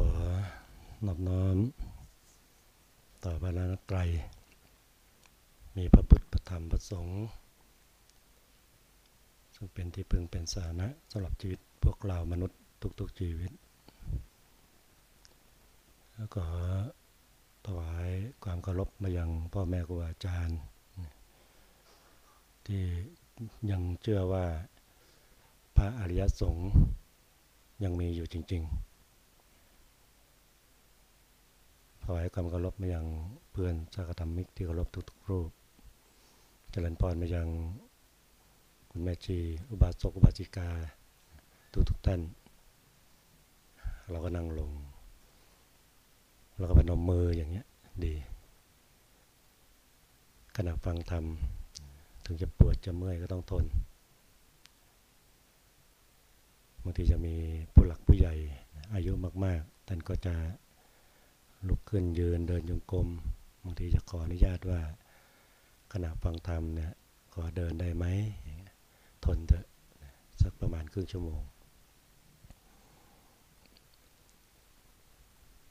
ขอนอบน้อม ต่อพระรานตรัย มีพระพุทธพระธรรมพระสงฆ์ซึ่งเป็นที่พึงเป็นสาระสำหรับชีวิตพวกเรามนุษย์ทุกๆชีวิต แล้วก็ถวายความเคารพมายังพ่อแม่ครูอาจารย์ ที่ยังเชื่อว่าพระอริยสงฆ์ยังมีอยู่จริง ๆ ถวายความเคารพมายังเพื่อนสักธรรมิกที่เคารพทุกๆรูป เจริญพรมายังคุณแม่ชีอุบาสกอุบาสิกาทุกๆท่าน เราก็นั่งลง เราก็พนมมืออย่างเงี้ยดีขณะฟังธรรมถึงจะปวดจะเมื่อยก็ต้องทนบางทีจะมีผู้หลักผู้ใหญ่อายุมาก ๆ ท่านก็จะ ลุกขึ้นยืนเดินจงกรมบางทีจะขออนุญาตว่า ขณะฟังธรรมเนี่ยขอเดินได้ไหมทนเถอะสักประมาณครึ่งชั่วโมง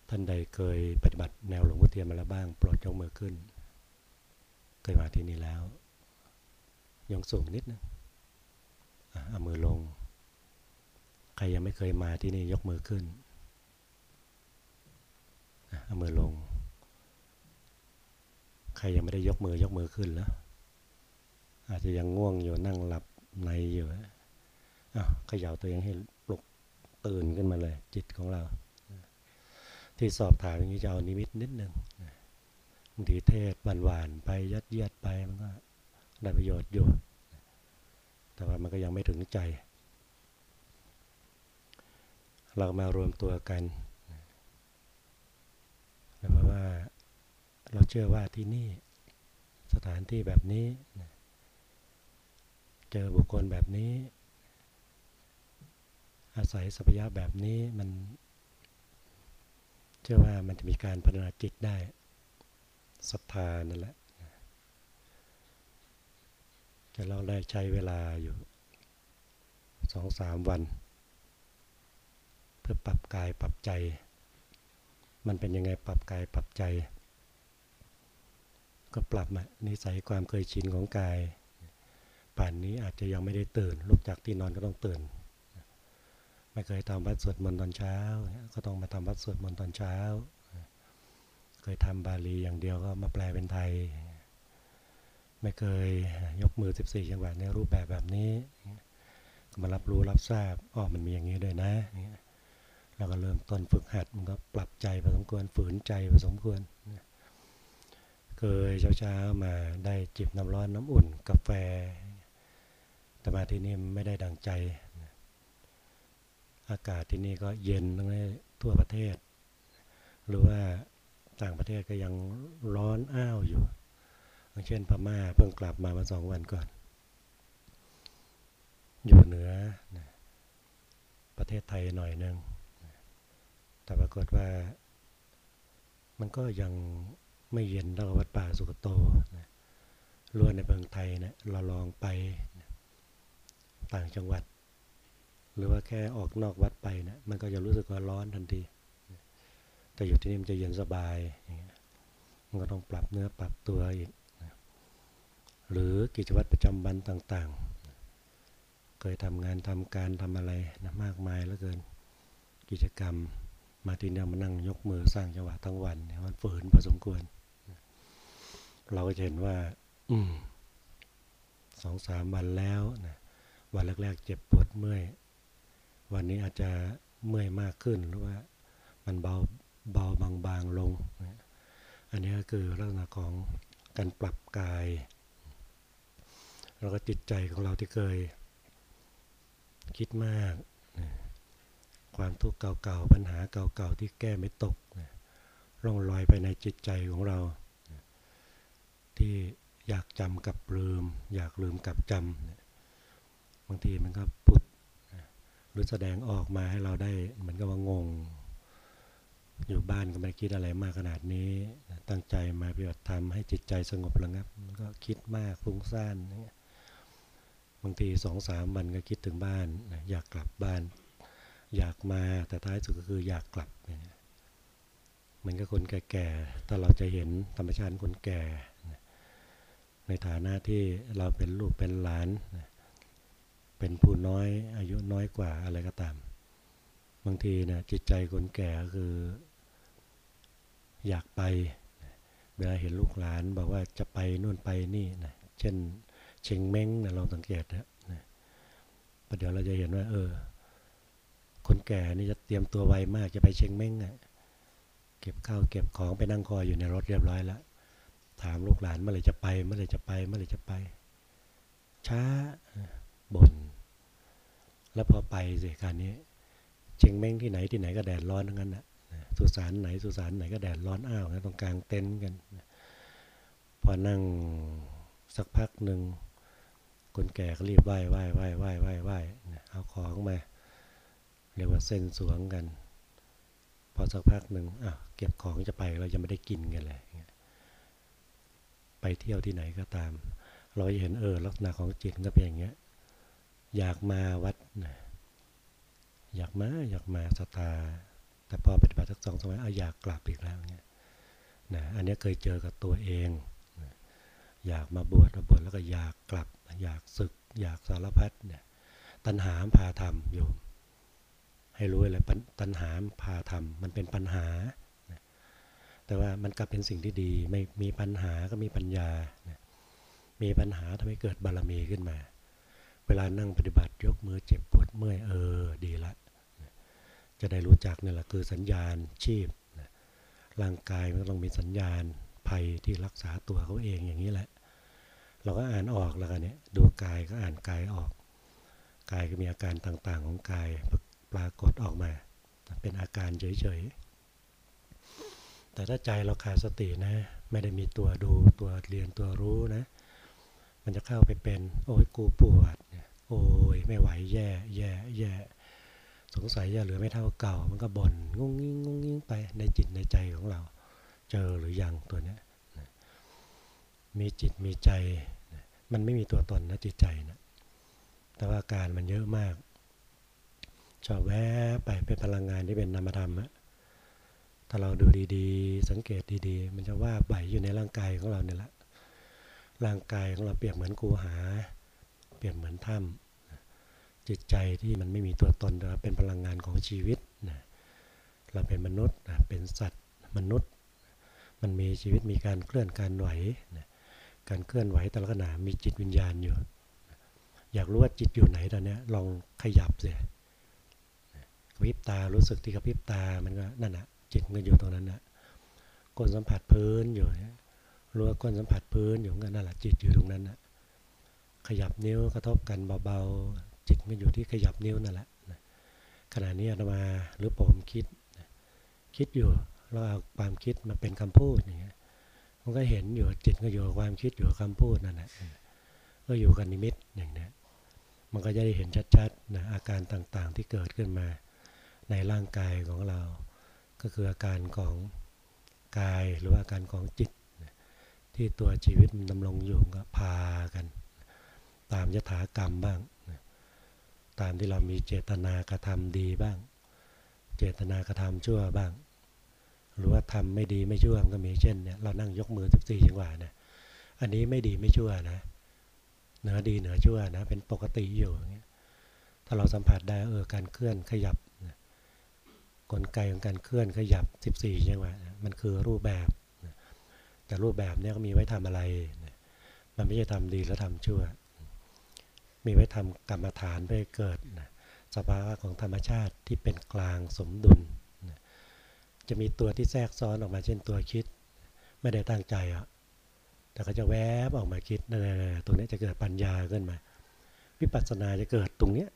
ท่านใดเคยปฏิบัติแนวหลวงพ่อเทียนมาแล้วบ้างโปรดยกมือขึ้น เคยมาที่นี่แล้วยงสูงนิดนึงเอามือลง ใครยังไม่เคยมาที่นี่ยกมือขึ้น เอามือลง ใครยังไม่ได้ยกมือยกมือขึ้นแล้ว อาจจะยังง่วงอยู่นั่งหลับในอยู่อ้าวขย่าตัวเองให้ปลุกตื่นขึ้นมาเลย จิตของเรา ที่สอบถามอย่างนี้จะเอานิมิตนิดหนึ่งบางทีเทศหวานๆไปยัดเยียดไปมันก็ได้ประโยชน์อยู่ แต่ว่ามันก็ยังไม่ถึงใจ เรามารวมตัวกัน เพราะว่าเราเชื่อว่าที่นี่สถานที่แบบนี้เจอบุคคลแบบนี้ อาศัยสัพยะแบบนี้มัน เชื่อว่ามันจะมีการพัฒนาจิตได้ศรัทธานั่นแหละจะเราได้ใช้เวลาอยู่สองสามวัน เพื่อปรับกายปรับใจ มันเป็นยังไงปรับกายปรับใจ ก็ปรับนิสัยความเคยชินของกาย ป่านนี้อาจจะยังไม่ได้ตื่นลุกจากที่นอนก็ต้องตื่น ไม่เคยทำวัดสวดมนต์ตอนเช้า ก็ต้องมาทำวัดสวดมนต์ตอนเช้า เคยทำบาลีอย่างเดียวก็มาแปลเป็นไทย ไม่เคยยกมือ 14จังหวะในรูปแบบแบบนี้ มารับรู้รับทราบอ๋อมันมีอย่างนี้ด้วยนะ เราก็เริ่มต้นฝึกหัดมันก็ปรับใจพอสมควรฝืนใจพอสมควรเคยเช้าๆมาได้จิบน้ำร้อนน้ำอุ่น กาแฟ แต่มาที่นี่ไม่ได้ดังใจ อากาศที่นี่ก็เย็นทั้งทั่วประเทศ หรือว่าต่างประเทศก็ยังร้อนอ้าวอยู่เช่นพม่าเพิ่งกลับมาเมื่อสองวันก่อน อยู่เหนือประเทศไทยหน่อยหนึ่ง แต่ปรากฏว่า มันก็ยังไม่เย็นเท่าวัดป่าสุกโตนะล้วนในเมืองไทยนะเราลองไปนะต่างจังหวัด หรือว่าแค่ออกนอกวัดไปนะมันก็จะรู้สึกว่าร้อนทันที แต่อยู่ที่นี่มันจะเย็นสบายมันก็ต้องปรับเนื้อปรับตัวอีกนะหรือกิจวัตรประจำวันต่างๆ เคยทำงานทำการทำอะไรนะมากมายเหลือเกิน กิจกรรม มาที่นี่มานั่งยกมือสร้างจังหวะทั้งวันเนี่ยมันฝืนพอสมควร เราก็จะเห็นว่า อืมสองสามวันแล้วนะวันแรกๆ เจ็บปวดเมื่อย วันนี้อาจจะเมื่อยมากขึ้นหรือว่า มันเบาเบาบางๆลง อันนี้ก็คือลักษณะของการปรับกาย แล้วก็จิตใจของเราที่เคย คิดมาก ความทุกข์เก่าๆ ปัญหาเก่าๆ ที่แก้ไม่ตกร่องรอยไปในจิตใจของเราที่อยากจำกับลืม อยากลืมกับจำบางทีมันก็พุดหรือแสดงออกมาให้เราได้เหมือนกับว่างง อยู่บ้านก็ไม่คิดอะไรมากขนาดนี้ตั้งใจมาปฏิบัติธรรมให้จิตใจสงบระงับมันก็คิดมากฟุ้งซ่านบางทีสองสามวันก็คิดถึงบ้านอยากกลับบ้าน อยากมาแต่ท้ายสุดก็คืออยากกลับเหมือนกับคนแก่ๆถ้าเราจะเห็นธรรมชาติคนแก่ ในฐานะที่เราเป็นลูกเป็นหลาน เป็นผู้น้อยอายุน้อยกว่าอะไรก็ตาม บางทีนะจิตใจคนแก่คือ อยากไป เวลาเห็นลูกหลานบอกว่าจะไปนู่นไปนี่นะเช่นเชงเม้งนะลองสังเกตนะประเดี๋ยวเราจะเห็นว่า เออ คนแก่นี่จะเตรียมตัวไวมากจะไปเชงเม้งอะเก็บข้าวเก็บของไปนั่งคอยอยู่ในรถเรียบร้อยแล้วถามลูกหลานเมื่อไรจะไปเมื่อไรจะไปเมื่อไรจะไป ช้าบน่นแล้วพอไปสิการนี้เชงเม้งที่ไหนที่ไหนก็แดดร้อนทั้งนั้นนะสุสานไหนสุสานไหนก็แดดร้อนอ้าวนะตรงกลางเต็นท์กัน พอนั่งสักพักหนึ่งคนแก่ก็รีบไหว้ไหว้ไหว้ไหว้ไหว้ไหว้เอาของมา เรียกว่าเส้นสวงกัน พอสักพักหนึ่งอะเก็บของจะไปเราจะไม่ได้กินกันเลยไปเที่ยวที่ไหนก็ตาม เราจะเห็นเออลักษณะของจิตก็เป็นอย่างเงี้ยอยากมาวัดนะอยากมาอยากมาสตา แต่พอปฏิบัติสักสองสมัยเอาอยากกลับอีกแล้วเนี่ยนะอันนี้เคยเจอกับตัวเองนะอยากมาบวชมาบวชแล้วก็อยากกลับ อยากศึก อยากสารพัดเนี่ยตัณหาพาทำโยม ให้รู้เลยตัณหาพาทำมันเป็นปัญหา แต่ว่ามันกลับเป็นสิ่งที่ดี ไม่มีปัญหาก็มีปัญญา มีปัญหาทำให้เกิดบารมีขึ้นมา เวลานั่งปฏิบัติยกมือเจ็บปวดเมื่อยเออดีละ จะได้รู้จักนี่แหละคือสัญญาณชีพ ร่างกายมันต้องมีสัญญาณภัยที่รักษาตัวเขาเองอย่างนี้แหละ เราก็อ่านออกแล้วกันเนี่ยดูกายก็อ่านกายออก กายก็มีอาการต่างๆของกายปร รากฏออกมา เป็นอาการเฉยๆ แต่ถ้าใจเราขาดสตินะ ไม่ได้มีตัวดูตัวเรียนตัวรู้นะ มันจะเข้าไปเป็น โอ้ยกูปวดโอ้ยไม่ไหวแย่แย่แย่สงสัยจะเหลือไม่เท่าเก่า มันก็บน่นงุ้งงิ้งงุ้งงิ้งไปในจิตในใจของเรา เจอหรือยังตัวเนี้ยมีจิตมีใจ มันไม่มีตัวตนนะจิตใจนะแต่ว่าการมันเยอะมาก ชอแวะไปเป็นพลังงานที่เป็นนามธรรมะถ้าเราดูดีๆ สังเกตดีๆ มันจะว่าใบอยู่ในร่างกายของเราเนี่ยแหละ ร่างกายของเราเปรียบเหมือนกูหา เปรียบเหมือนถ้ำจิตใจที่มันไม่มีตัวตนเราเป็นพลังงานของชีวิตนะเราเป็นมนุษย์เป็นสัตว์มนุษย์ มันมีชีวิตมีการเคลื่อนการไหวนะการเคลื่อนไหวแต่ละขณะมีจิตวิญญาณอยู่ อยากรู้ว่าจิตอยู่ไหนตอนนี้ลองขยับเสีย กระพริบตารู้สึกที่กระพริบตามันก็นั่นแหะจิตมันอยู่ตรงนั้นนะก้นสัมผัสพื้นอยู่รู้ว่าก้นสัมผัสพื้นอยู่ก็นั่นแหละจิตอยู่ตรงนั้นนะขยับนิ้วกระทบกันเบาๆ จิตมันอยู่ที่ขยับนิ้วนั่นแหละขณะนี้อาตมาหรือผมคิด คิดอยู่เราเอาความคิดมาเป็นคำพูดอย่างเงี้ยมันก็เห็นอยู่จิตก็อยู่กับความคิดอยู่กับคำพูดนั่นแหละก็อยู่กับนิมิตอย่างนี้มันก็จะได้เห็นชัดๆนะอาการต่างๆที่เกิดขึ้นมา ในร่างกายของเรา ก็คืออาการของกายหรืออาการของจิต ที่ตัวชีวิตมันดำรงอยู่ก็พากัน ตามยถากรรมบ้าง ตามที่เรามีเจตนากระทำดีบ้าง เจตนากระทำชั่วบ้าง หรือว่าทำไม่ดีไม่ชั่วมันก็มีเช่นเนี่ยเรานั่งยกมือสิบสี่จังหวะเนี่ยอันนี้ไม่ดีไม่ชั่วนะเหนือดีเหนือชั่วนะเป็นปกติอยู่อย่างเงี้ยถ้าเราสัมผัสได้เออการเคลื่อนขยับ ลไกของการเคลื่อนขยับ 14จังหวะมันคือรูปแบบ แต่รูปแบบนี้ก็มีไว้ทำอะไร มันไม่ใช่ทำดีแล้วทำชั่ว มีไว้ทำกรรมฐานเพื่อเกิดสภาวะของธรรมชาติที่เป็นกลางสมดุล จะมีตัวที่แทรกซ้อนออกมาเช่นตัวคิด ไม่ได้ตั้งใจอะแต่ก็จะแวบออกมาคิดนั่นตรงนี้จะเกิดปัญญาขึ้นมา วิปัสสนาจะเกิดตรงเนี้ย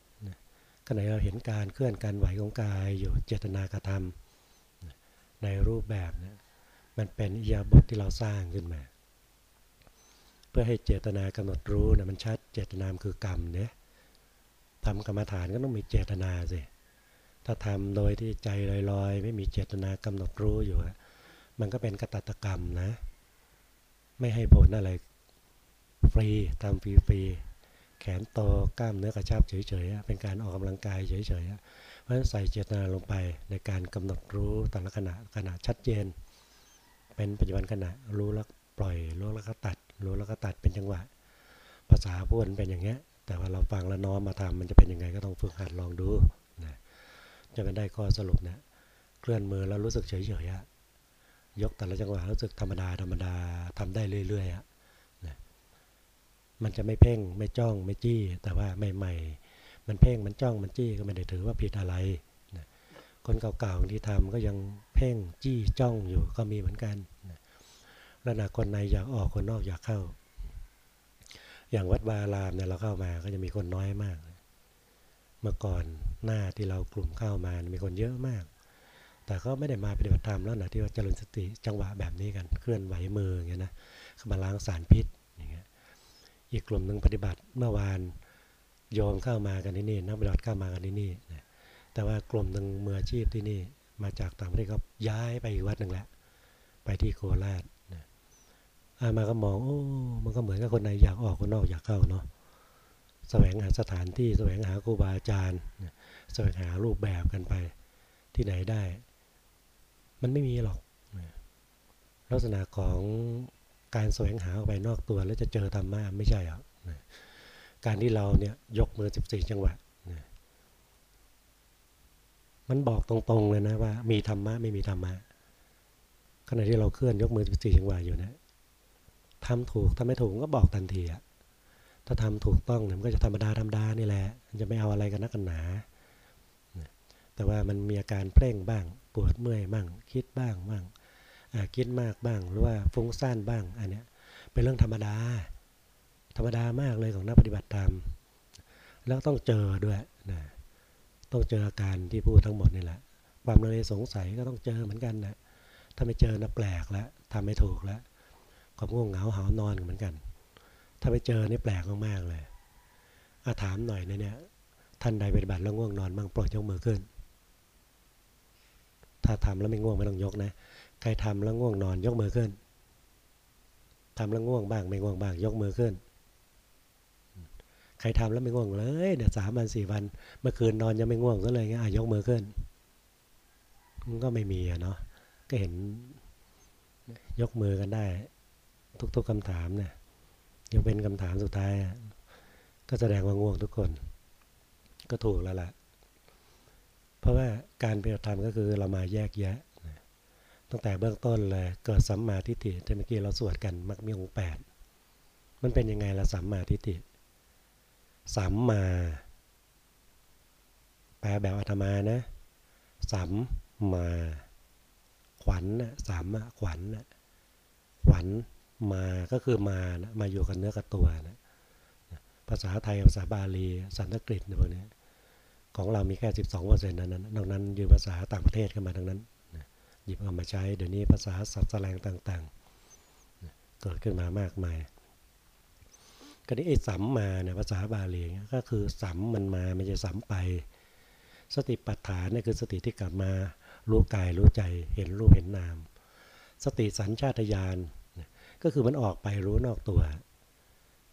ขณะเราเห็นการเคลื่อนการไหวของกายอยู่เจตนากระทำในรูปแบบนะมันเป็นอียาบทที่เราสร้างขึ้นมา เพื่อให้เจตนากำหนดรู้นะมันชัดเจตนามคือกรรมเนี่ยทำกรรมฐานก็ต้องมีเจตนาสิถ้าทำโดยที่ใจลอยๆ ไม่มีเจตนากำหนดรู้อยู่มันก็เป็นกตัตกรรมนะ ไม่ให้ผลอะไร ฟรีทำฟรีๆ แขนโตกล้ามเนื้อกระชับเฉยๆ เป็นการออกกำลังกายเฉยๆ เพราะฉะนั้นใส่เจตนาลงไปในการกำหนดรู้แต่ละขณะขณะชัดเจน เป็นปัจจุบันขณะรู้แล้วปล่อยรู้แล้วก็ตัด รู้แล้วก็ตัดเป็นจังหวะ ภาษาพูดเป็นอย่างเงี้ย แต่ว่าเราฟังแล้วน้อมมาทำมันจะเป็นยังไงก็ต้องฝึกหัดลองดูนะจะไม่ได้ข้อสรุปเนี่ยเคลื่อนมือแล้วรู้สึกเฉยๆยกแต่ละจังหวะรู้สึกธรรมดาธรรมดาทำได้เรื่อยๆอะนะ มันจะไม่เพ่งไม่จ้องไม่จี้ แต่ว่าใหม่ๆ มันเพ่งมันจ้องมันจี้ก็ไม่ได้ถือว่าผิดอะไรนะคนเก่าๆที่ทำก็ยังเพ่งจี้จ้องอยู่ก็มีเหมือนกันนะแล้วนะคนในอยากออกคนนอกอยากเข้า อย่างวัดวาลามเนี่ยเราเข้ามาก็จะมีคนน้อยมาก เมื่อก่อนหน้าที่เรากลุ่มเข้ามามีคนเยอะมาก แต่ก็ไม่ได้มาปฏิบัติธรรมแล้วนะที่ว่าเจริญสติจังหวะแบบนี้กันเคลื่อนไหวมืออย่างเงี้นะมาล้างสารพิษ อีกกลุ่มหนึ่งปฏิบัติเมื่อวานโยมเข้ามากันที่นี่นักปฏิบัติเข้ามากันที่นี่นะแต่ว่ากลุ่มหนึ่งมืออาชีพที่นี่มาจากต่างประเทศก็ย้ายไปอีกวัดหนึ่งแล้วไปที่โคราชนะอามาก็มองโอ้มันก็เหมือนกับคนในอยากออกคนนอกอยากเข้าเนาะแสวงหาสถานที่แสวงหาครูบาอาจารย์แสวงหารูปแบบกันไปที่ไหนได้ มันไม่มีหรอกลักษณะของ การแสวงหาออกไปนอกตัวแล้วจะเจอธรรมะไม่ใช่หรอกการที่เราเนี่ยยกมือ 14 จังหวะมันบอกตรงๆเลยนะว่า มีธรรมะไม่มีธรรมะขณะที่เราเคลื่อนยกมือ 14 จังหวะอยู่นะทำถูกทำไม่ถูกก็บอกทันทีอะถ้าทำถูกต้องเนี่ยมันก็จะธรรมดาธรรมดานี่แหละมันจะไม่เอาอะไรกันนักกันหนา แต่ว่ามันมีอาการเพ่งบ้าง ปวดเมื่อยบ้าง คิดบ้างบ้าง คิดมากบ้างหรือว่าฟุ้งซ่านบ้างอันเนี้ยเป็นเรื่องธรรมดา ธรรมดามากเลยของนักปฏิบัติธรรมแล้วต้องเจอด้วยนะต้องเจออาการที่พูดทั้งหมดนี่แหละ ความเลยสงสัยก็ต้องเจอเหมือนกันนะถ้าไม่เจอนะแปลกแล้วทำไม่ถูกแล้วความง่วงเหงาหานอนเหมือนกัน ถ้าไปเจอนี่แปลกมากๆเลยอาถามหน่อยในเนี้ยท่านใดปฏิบัติแล้วง่วงนอนบ้างโปรดยกมือขึ้น ถ้าทำแล้วไม่ง่วงไม่ต้องยกนะ ใครทำแล้วง่วงนอนยกมือขึ้นทำแล้วง่วงบ้างไม่ง่วงบ้าง ยกมือขึ้น ใครทำแล้วไม่ง่วงเลยเนี่ยสามวันสี่วันเมื่อคืนนอนยังไม่ง่วงซะเลยงี้อะยกมือขึ้นมันก็ไม่มีอะเนาะก็เห็นยกมือกันได้ ทุก ๆคำถามเนี่ยยังเป็นคำถามสุดท้ายก็แสดงว่าง่วงทุกคน ก็ถูกแล้วล่ะ เพราะว่าการปฏิบัติธรรมก็คือเรามาแยกแยะ ตั้งแต่เบื้องต้นเลยเกิดสัมมาทิฏฐิที่เมื่อกี้เราสวดกันมักมีองค์แปดมันเป็นยังไงละสัมมาทิฏฐิสัมมา แปลแบบอัตมานะสัมมา ขวัญนะสัมขวัญนะขวัญมาก็คือมานะมาอยู่กับเนื้อกับตัวนะภาษาไทยภาษาบาลีสันสกฤตเนี่ยพวกนี้ของเรามีแค่สิบสองเปอร์เซ็นต์นั้นนอกนั้นอยู่ภาษาต่างประเทศกันมาทั้งนั้น หยิบเอามาใช้ เดี๋ยวนี้ภาษาสับแสลงต่างๆเกิดขึ้นมามากมายก็นี้ไอ้สัมมาเนี่ยภาษาบาลีก็คือสัมมันมาไม่ใช่สัมไป สติปัฏฐานนี่คือสติที่กลับมารู้กายรู้ใจเห็นรูปเห็นนาม สติสัญชาตญาณก็คือมันออกไปรู้นอกตัว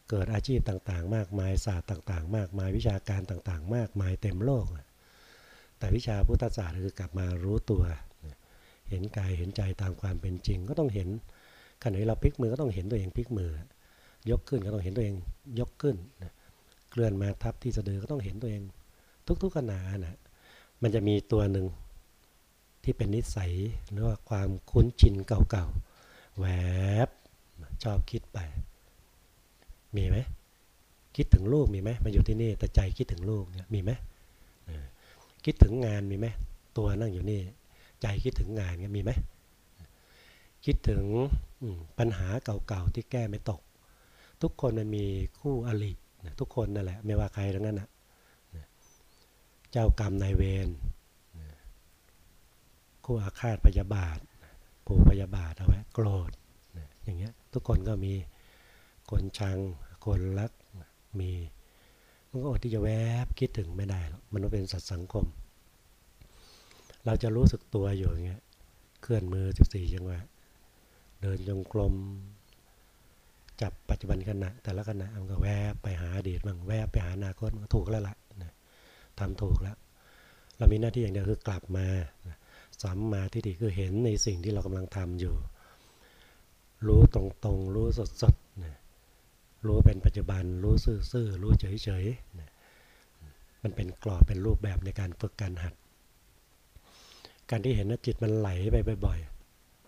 เกิดอาชีพต่างๆ มากมายศาสตร์ต่าง ๆ มากมายวิชาการต่างๆ มากมายเต็มโลก แต่วิชาพุทธศาสตร์คือกลับมารู้ตัว เห็นกายเห็นใจตามความเป็นจริง ก็ต้องเห็นขณะที่เราพลิกมือก็ต้องเห็นตัวเองพลิกมือ ยกขึ้นก็ต้องเห็นตัวเองยกขึ้นเคลื่อนมาทับที่สะดือก็ต้องเห็นตัวเอง ทุกๆขณะนะมันจะมีตัวหนึ่งที่เป็นนิสัยหรือว่าความคุ้นชินเก่าๆแวบชอบคิดไป มีไหมคิดถึงลูกมีไหมมาอยู่ที่นี่แต่ใจคิดถึงลูกเนี่ยมีไหมคิดถึงงานมีไหมตัวนั่งอยู่นี่ ใจคิดถึงงานเนี่ยมีไหมคิดถึงปัญหาเก่าๆที่แก้ไม่ตก ทุกคนมันมีคู่อริทุกคนนั่นแหละ ไม่ว่าใครทั้งนั้นนะเจ้ากรรมนายเวรคู่อาฆาตพยาบาทผูพยาบาทเอาไว้โกรธอย่างเงี้ยทุกคนก็มีคนชังคนรักมีมันก็อดที่จะแวบคิดถึงไม่ได้หรอกมันเป็นสัตว์สังคม เราจะรู้สึกตัวอยู่อย่างเงี้ย เคลื่อนมือสิบสี่จังหวะ เดินจงกรม จับปัจจุบันขณะ แต่ละขณะมันก็แวบไปหาอดีตบ้างแวบไปหาอนาคตมันก็ถูกแล้วล่ะนะทำถูกแล้ว เรามีหน้าที่อย่างเดียวคือกลับมาสัมมาทิฏฐิคือเห็นในสิ่งที่เรากำลังทำอยู่ รู้ตรงๆ รู้สดๆนะรู้เป็นปัจจุบัน รู้ซื่อๆ รู้เฉยๆนะมันเป็นกรอบเป็นรูปแบบในการฝึกการหัด การที่เห็นว่าจิตมันไหลไปบ่อย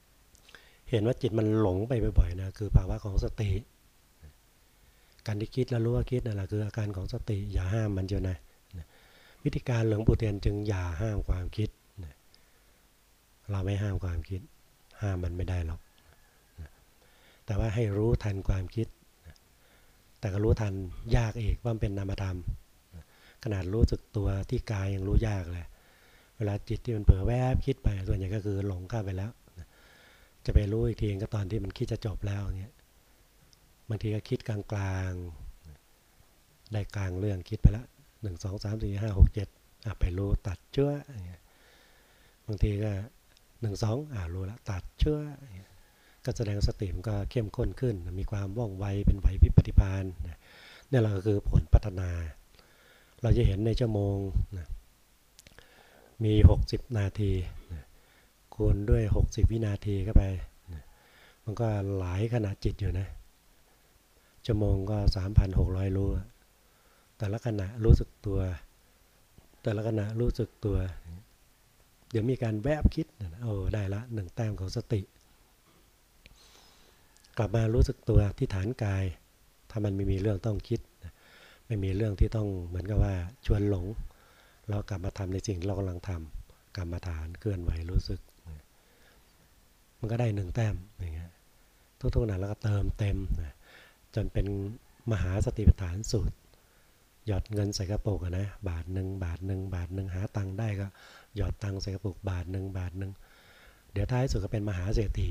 ๆ เห็นว่าจิตมันหลงไปบ่อยๆนะคือภาวะของสติ การที่คิดแล้วรู้ว่าคิดนั่นแหละคืออาการของสติอย่าห้ามมันเจ้านะวิธีการหลวงปู่เทียนจึงอย่าห้ามความคิด เราไม่ห้ามความคิด ห้ามมันไม่ได้หรอกแต่ว่าให้รู้ทันความคิด แต่ก็รู้ทันยากเอกว่าเป็นนามธรรม ขนาดรู้สึกตัวที่กายยังรู้ยากเลย เวลาจิตที่มันเผลอแวบคิดไปส่วนใหญ่ก็คือหลงเข้าไปแล้ว จะไปรู้อีกทีก็ตอนที่มันคิดจะจบแล้วเงี้ยบางทีก็คิดกลางๆ ได้กลางเรื่องคิดไปล้วหนึ่งสองสามสี่ห้าหกเจ็ดไปรู้ตัดเชื้อบางทีก็หนึ่งสองอ่ารู้ละตัดเชื้อก็แสดงสติมันก็เข้มข้นขึ้น มีความว่องไวเป็นไหวพิปฏิพานนี่แหละก็คือผลพัฒนา เราจะเห็นในชั่วโมงนะ มี 60 นาทีคูณด้วย 60 วินาทีเข้าไป มันก็หลายขนาดจิตอยู่นะ ชั่วโมงก็ 3,600 รู้ แต่ละขณะรู้สึกตัว แต่ละขณะรู้สึกตัว เดี๋ยวมีการแวบคิดโอ้ได้ละหนึ่งแต้มของสติ กลับมารู้สึกตัวที่ฐานกาย ถ้ามันไม่มีเรื่องต้องคิด ไม่มีเรื่องที่ต้องเหมือนกับว่าชวนหลง เรากลับมาทำในสิ่งเรากำลังทำกรรมฐานเคลื่อนไหวรู้สึก มันก็ได้หนึ่งแต้มอย่างเงี้ยทุกๆนั้นแล้วก็เติมเต็มจนเป็นมหาสติปัฏฐานสูตร หยอดเงินใส่กระปุกนะบาทหนึ่งบาทหนึ่งบาทหนึ่งหาตังค์ได้ก็หยอดตังค์ใส่กระปุกบาทหนึ่งบาทหนึ่งเดี๋ยวท้ายสุดก็เป็นมหาเศรษฐี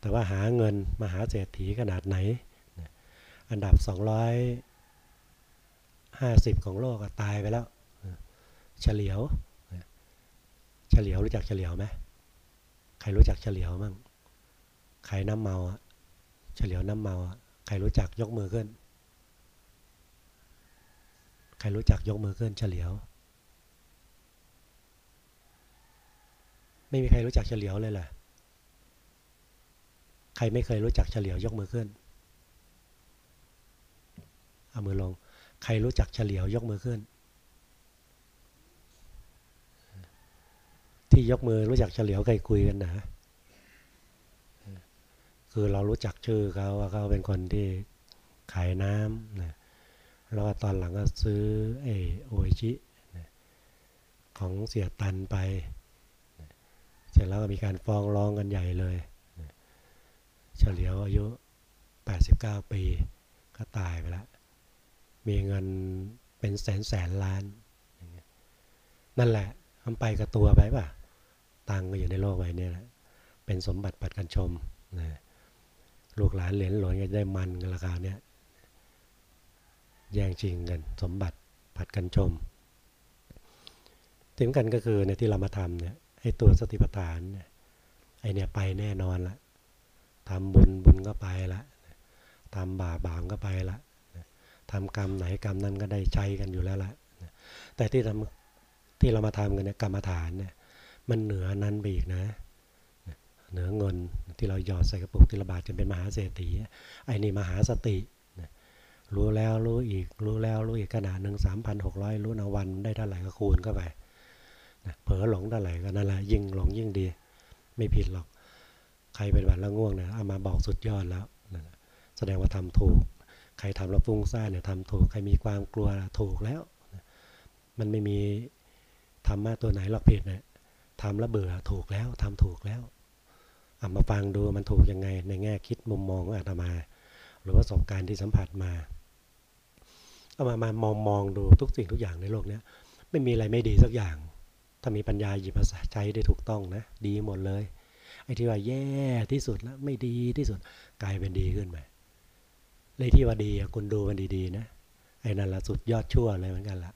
แต่ว่าหาเงินมหาเศรษฐีขนาดไหน อันดับ 250 ของโลกก็ตายไปแล้ว เฉลียวเฉลียวรู้จักเฉลียวไหมใครรู้จักเฉลียวมั่งใครน้ำเมาเฉลียวน้ำเมาใครรู้จักยกมือขึ้น ใครรู้จักยกมือขึ้นเฉลียว ไม่มีใครรู้จักเฉลียวเลยแหละใครไม่เคยรู้จักเฉลียวยกมือขึ้น เอามือลง ใครรู้จักเฉลียวยกมือขึ้น ที่ยกมือรู้จักเฉลียวใครคุยกันนะคือเรารู้จักชื่อเขาว่าเขาเป็นคนที่ขายน้ำนะแล้วตอนหลังก็ซื้อเอโอชิของเสียตันไป เสร็จแล้วก็มีการฟ้องร้องกันใหญ่เลย เฉลียวอายุ 89 ปี ก็ตายไปแล้ว มีเงินเป็นแสนแสนล้าน นั่นแหละทำไปกับตัวไปป่ะ ตังก็อยู่ในโลกใบนี้แหละ เป็นสมบัติปัดกันชมนะลูกหลานเหรียญหลวงจะได้มันกันราคาเนี้ยแย่งชิงกันสมบัติผัดกันชมถึงกันก็คือในที่เรามาทำเนี่ยไอ้ตัวสติปัฏฐานเนี่ยไอเนี่ยไปแน่นอนละทำบุญบุญก็ไปละทำบาปบาปก็ไปละทำกรรมไหนกรรมนั้นก็ได้ใจกันอยู่แล้วละแต่ที่ทำที่เรามาทำกันเนี่ยกรรมฐานเนี่ย มันเหนือนั้นไปอีกนะ เหนือเงินที่เราหยอดใส่กระปุกที่ระบาดจนเป็นมหาเศรษฐีไอ้นี่มหาสติรู้แล้วรู้อีกรู้แล้วรู้อีกขนาดหนึ่งสามพันหกร้อยรู้นาวันได้เท่าไหร่ก็คูณเข้าไปเผลอหลงเท่าไหร่ก็นั่นแหละยิ่งหลงยิ่งดี ไม่ผิดหรอก ใครเป็นวันแล้วง่วงเนี่ยเอามาบอกสุดยอดแล้วแสดงว่าทำถูก ใครทำแล้วฟุ้งซ่านเนี่ยทำถูกใครมีความกลัวถูกแล้ว มันไม่มีธรรมะตัวไหนหรอกผิดเนะ ทำแล้วเบื่อถูกแล้วทำถูกแล้วเอามาฟังดูมันถูกยังไงในแง่คิดมุมมองอาตมา หรือว่าประสบการณ์ที่สัมผัสมาเอามามามองมองดูทุกสิ่งทุกอย่างในโลกนี้ไม่มีอะไรไม่ดีสักอย่าง ถ้ามีปัญญาหยิบมาใช้ได้ถูกต้องนะ ดีหมดเลยไอ้ที่ว่าแย่ที่สุดแล้วไม่ดีที่สุดกลายเป็นดีขึ้นไปเลยที่ว่าดีคุณดูมันดีๆนะไอ้นั่นละสุดยอดชั่วเลยเหมือนกันละ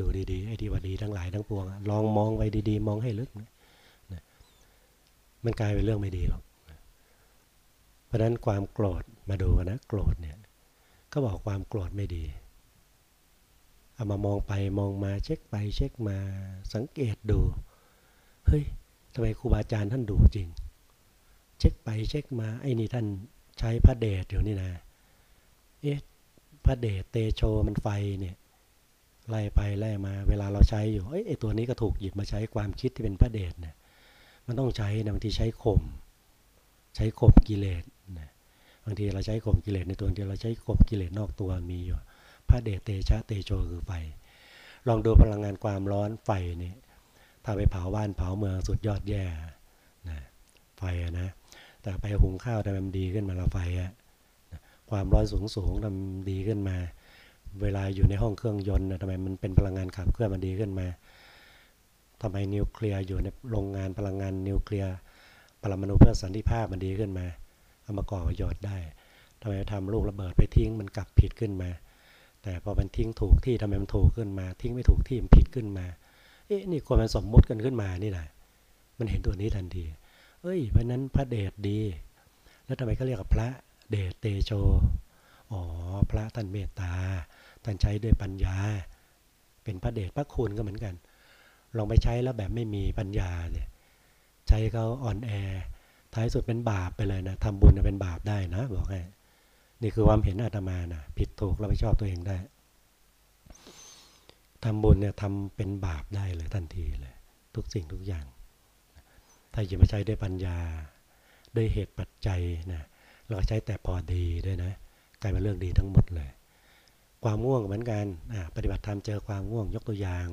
ดูดีๆไอ้ที่ว่าดีทั้งหลายทั้งปวง ลองมองไปดีๆ มองให้ลึกนะมันกลายเป็นเรื่องไม่ดีหรอกเพราะนั้นความโกรธมาดูนะโกรธเนี่ยก็บอกความโกรธไม่ดีเอามามองไปมองมาเช็คไปเช็คมาสังเกตดูเฮ้ยทำไมครูบาอาจารย์ท่านดูจริง เช็คไปเช็คมาไอ้นี่ท่านใช้พระเดชอยู่นี่นะเอ๊ะพระเดชเตโชมันไฟเนี่ย ไล่ไปไล่มา เวลาเราใช้อยู่เอ้ยไอ้ตัวนี้ก็ถูกหยิบมาใช้ความคิดที่เป็นพระเดชเนี่ยมันต้องใช้นะบางทีใช้ข่มใช้ข่มกิเลสนะบางทีเราใช้ข่มกิเลสในตัวเดียวเราใช้ข่มกิเลสนอกตัวมีอยู่พระเดชเตชะเตโชคือไฟ ลองดูพลังงานความร้อนไฟนี่ถ้าไปเผาบ้านเผาเมืองสุดยอดแย่นะไฟนะแต่ไปหุงข้าวทำมมันดีขึ้นมาละไฟอะความร้อนสูงสูงทำดีขึ้นมา เวลาอยู่ในห้องเครื่องยนต์ทำไมมันเป็นพลังงานขับเคลื่อนมันดีขึ้นมาทำไมนิวเคลียร์อยู่ในโรงงานพลังงานนิวเคลียร์ปรมาณูเพื่อสันติภาพมันดีขึ้นมาเอามาก่อประโยชน์ได้ทำไมทำลูกระเบิดไปทิ้งมันกลับผิดขึ้นมา แต่พอมันทิ้งถูกที่ทำไมมันถูกขึ้นมา ทิ้งไม่ถูกที่มันผิดขึ้นมาเอ๊ะนี่คนมันสมมุติกันขึ้นมานี่แหละมันเห็นตัวนี้ทันที เอ้ยเพราะนั้นพระเดชดี แล้วทำไมเขาเรียกว่าพระเดชเตโช อ๋อ พระท่านเมตตา ท่านใช้ด้วยปัญญา เป็นพระเดชพระคุณก็เหมือนกัน ลองไปใช้แล้วแบบไม่มีปัญญาเนี่ยใช้เขาอ่อนแอ ท้ายสุดเป็นบาปไปเลยนะทำบุญเป็นบาปได้นะบอกให้นี่คือความเห็นอาตมานะผิดถูกเราไม่ชอบตัวเองได้ทำบุญเนี่ยทำเป็นบาปได้เลยทันทีเลย ทุกสิ่งทุกอย่าง ถ้าจะมาใช้ด้วยปัญญาด้วยเหตุปัจจัยนะเราใช้แต่พอดีด้วยนะ กลายเป็นเรื่องดีทั้งหมดเลย ความง่วงเหมือนกันปฏิบัติธรรมเจอความง่วงยกตัวอย่าง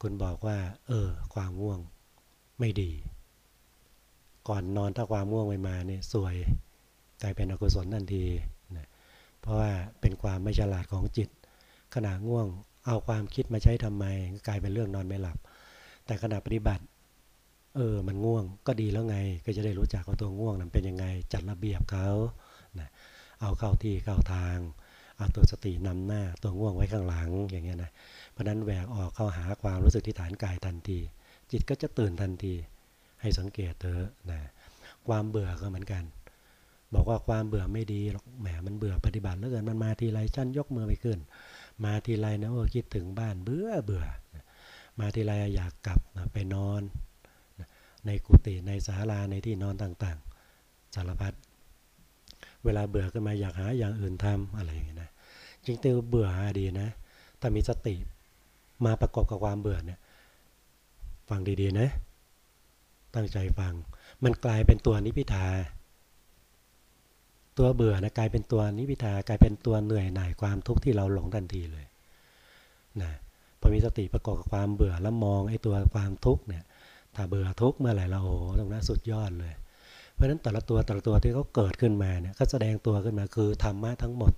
คุณบอกว่า เออ ความง่วงไม่ดี ก่อนนอนถ้าความง่วงไม่มาเนี่ยสวยกลายเป็นอกุศลทันทีนะเพราะว่าเป็นความไม่ฉลาดของจิต ขณะง่วงเอาความคิดมาใช้ทำไมกลายเป็นเรื่องนอนไม่หลับ แต่ขณะปฏิบัติ เออ มันง่วงก็ดีแล้วไง ก็จะได้รู้จักว่าตัวง่วงนั้นเป็นยังไง จัดระเบียบเขานะเอาเข้าที่เข้าทาง เอาตัวสตินำหน้าตัวง่วงไว้ข้างหลังอย่างเงี้ยนะเพราะนั้นแหวกออกเข้าหาความรู้สึกที่ฐานกายทันที จิตก็จะตื่นทันที ให้สังเกตเถอะนะความเบื่อก็เหมือนกัน บอกว่าความเบื่อไม่ดีหรอกแหมมันเบื่อปฏิบัติแล้วเกินมันมาทีไรชั้นยกมือไปขึ้น มาทีไรนะโอ้คิดถึงบ้านเบื่อเบื่อ มาทีไรอยากกลับไปนอน ในกุฏิในศาลาในที่นอนต่างๆสารพัด เวลาเบื่อขึ้นมาอยากหาอย่างอื่นทำอะไรอย่างเงี้ยนะจริงๆเบื่อดีนะถ้ามีสติมาประกอบกับความเบื่อเนี่ยฟังดีๆนะ ตั้งใจฟัง มันกลายเป็นตัวนิพิทา ตัวเบื่อนะกลายเป็นตัวนิพิทากลายเป็นตัวเหนื่อยหน่ายความทุกข์ที่เราหลงทันทีเลยนะพอมีสติประกอบกับความเบื่อแล้วมองไอ้ตัวความทุกข์เนี่ยถ้าเบื่อทุกข์เมื่อไหร่เราโอ้ตรงนั้นสุดยอดเลย เพราะฉะนั้นแต่ละตัวแต่ละตัวที่เขาเกิดขึ้นมาเนี่ยก็แสดงตัวขึ้นมาคือธรรมะทั้งหมด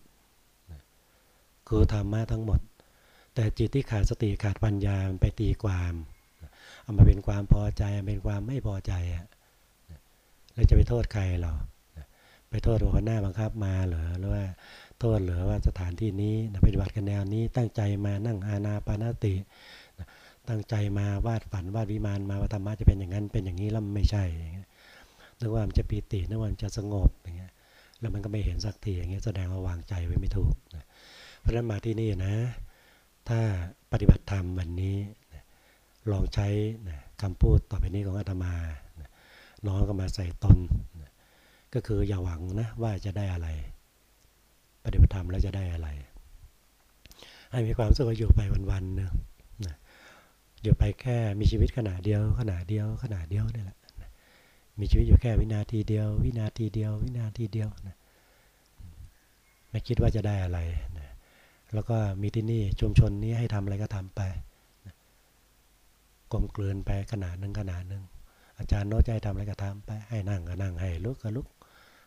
คือธรรมะทั้งหมด แต่จิตที่ขาดสติขาดปัญญาไปตีความเอามาเป็นความพอใจเป็นความไม่พอใจอะแล้วจะไปโทษใครเราไปโทษหัวหน้าบังคับมาเหรอหรือว่าโทษเหรอว่าสถานที่นี้ปฏิบัติกันแนวนี้ตั้งใจมานั่งอาณาปานาติ ตั้งใจมาวาดฝันวาดวิมานมาว่าธรรมะจะเป็นอย่างนั้นเป็นอย่างนี้แล้วไม่ใช่ นึกว่ามันจะปีตินึกว่ามันจะสงบอย่างเงี้ยแล้วมันก็ไม่เห็นสักทีอย่างเงี้ยแสดงว่าวางใจไว้ไม่ถูกนะเพราะฉะนั้นมาที่นี่นะ ถ้าปฏิบัติธรรมวันนี้นะลองใช้นะคำพูดต่อไปนี้ของอาตมานะน้องก็มาใส่ตนนะก็คืออย่าหวังนะว่าจะได้อะไร ปฏิบัติธรรมแล้วจะได้อะไร ให้มีความสุขอยู่ไปวันๆนะอยู่ไปแค่มีชีวิตขณะเดียวขณะเดียวขณะเดียวนี่แหละ มีชีวิตอยู่แค่วินาทีเดียว วินาทีเดียว วินาทีเดียวนะไม่คิดว่าจะได้อะไรนะแล้วก็มีที่นี่ชุมชนนี้ให้ทำอะไรก็ทำไปนะกลมกลืนไปขนาดหนึ่งขนาดหนึ่งอาจารย์โน้ตใจทำอะไรก็ทำไป ให้นั่งก็นั่งให้ลุกก็ลุก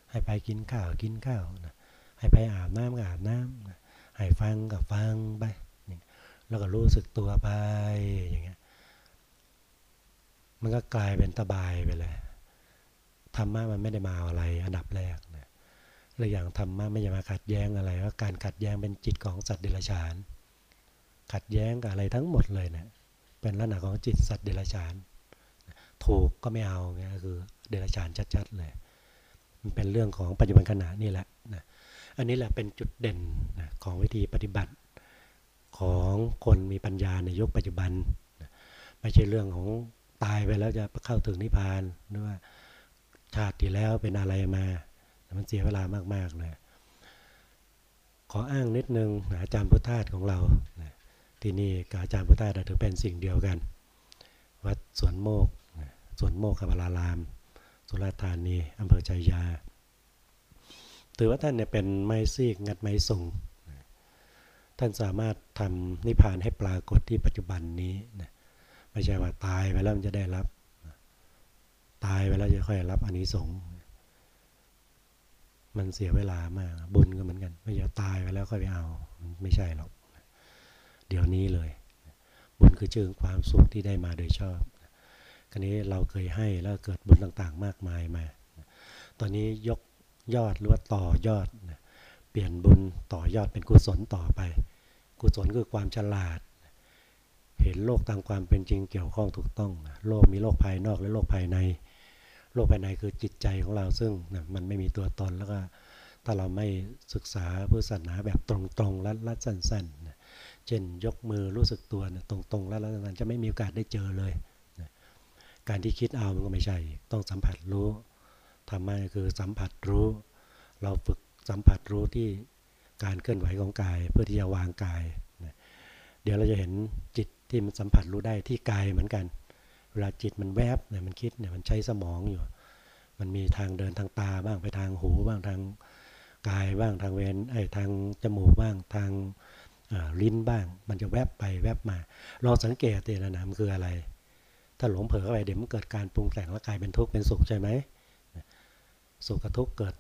ให้ไปกินข้าวกินข้าวนะให้ไปอาบน้ำก็อาบน้ำนะให้ฟังก็ฟังไปแล้วก็รู้สึกตัวไปอย่างเงี้ยมันก็กลายเป็นตบายไปเลย ธรรมะมันไม่ได้มาอะไรอันดับแรกนะหรืออย่างธรรมะไม่ใช่มาขัดแย้งอะไรว่าการขัดแย้งเป็นจิตของสัตว์เดรัจฉาน ขัดแย้งกับอะไรทั้งหมดเลยเนะี่ยเป็นลักษณะของจิตสัตว์เดรัจฉาน ถูกก็ไม่เอาเงี้ยคือเดรัจฉานชัดๆเลย มันเป็นเรื่องของปัจจุบันขณะนี่แหละนะอันนี้แหละเป็นจุดเด่นนะของวิธีปฏิบัติของคนมีปัญญาในยุคปัจจุบัน ไม่ใช่เรื่องของตายไปแล้วจะเข้าถึงนิพพานหรือว่า ชาติที่แล้วเป็นอะไรมา มันเสียเวลามากๆเลย ขออ้างนิดนึงอาจารย์พุทธาสของเรา ที่นี่กับอาจารย์พุทธาสถือเป็นสิ่งเดียวกัน วัดสวนโมกสวนโมกขบาราราม สุราษฎร์ธานีอำเภอใจยา ถือว่าท่านเนี่ยเป็นไม้ซีกงัดไม้ส่งท่านสามารถทำนิพพานให้ปรากฏที่ปัจจุบันนี้นะไม่ใช่ว่าตายไปแล้วมันจะได้รับ ตายไปแล้วจะค่อยรับอันนี้สงมันเสียเวลามาก บุญก็เหมือนกัน ไม่ใช่ตายไปแล้วค่อยไปเอา ไม่ใช่หรอก เดี๋ยวนี้เลย บุญคือชื่อความสุขที่ได้มาโดยชอบครนี้เราเคยให้แล้วเกิดบุญต่างๆ มากมายมา ตอนนี้ยกยอดหรือว่าต่อยอด เปลี่ยนบุญต่อยอดเป็นกุศลต่อไป กุศลคือความฉลาด เห็นโลกตามความเป็นจริงเกี่ยวข้องถูกต้อง โลกมีโลกภายนอกและโลกภายใน โลกภายในคือจิตใจของเราซึ่งมันไม่มีตัวตนแล้วก็ถ้าเราไม่ศึกษาพุทธศาสนาแบบตรงๆและลัดสั้นๆเช่นยกมือรู้สึกตัวตรงๆแล้วแล้วจะไม่มีโอกาสได้เจอเลยการที่คิดเอามันก็ไม่ใช่ ต้องสัมผัสรู้ธรรมะคือสัมผัสรู้ เราฝึกสัมผัสรู้ที่การเคลื่อนไหวของกายเพื่อที่จะวางกายเดี๋ยวเราจะเห็นจิตที่มันสัมผัสรู้ได้ที่กายเหมือนกัน เวลาจิตมันแวบเนี่ยมันคิดเนี่ยมันใช้สมองอยู่ มันมีทางเดินทางตาบ้างไปทางหูบ้างทางกายบ้างทางเวนไอ้ทางจมูกบ้างทางลิ้นบ้าง มันจะแวบไปแวบมา เราสังเกตเองนะมันคืออะไร ถ้าหลงเผลอไปเดี๋ยวมันเกิดการปรุงแต่งแล้วกลายเป็นทุกข์เป็นสุขใช่ไหมสุขกับทุกข์เกิด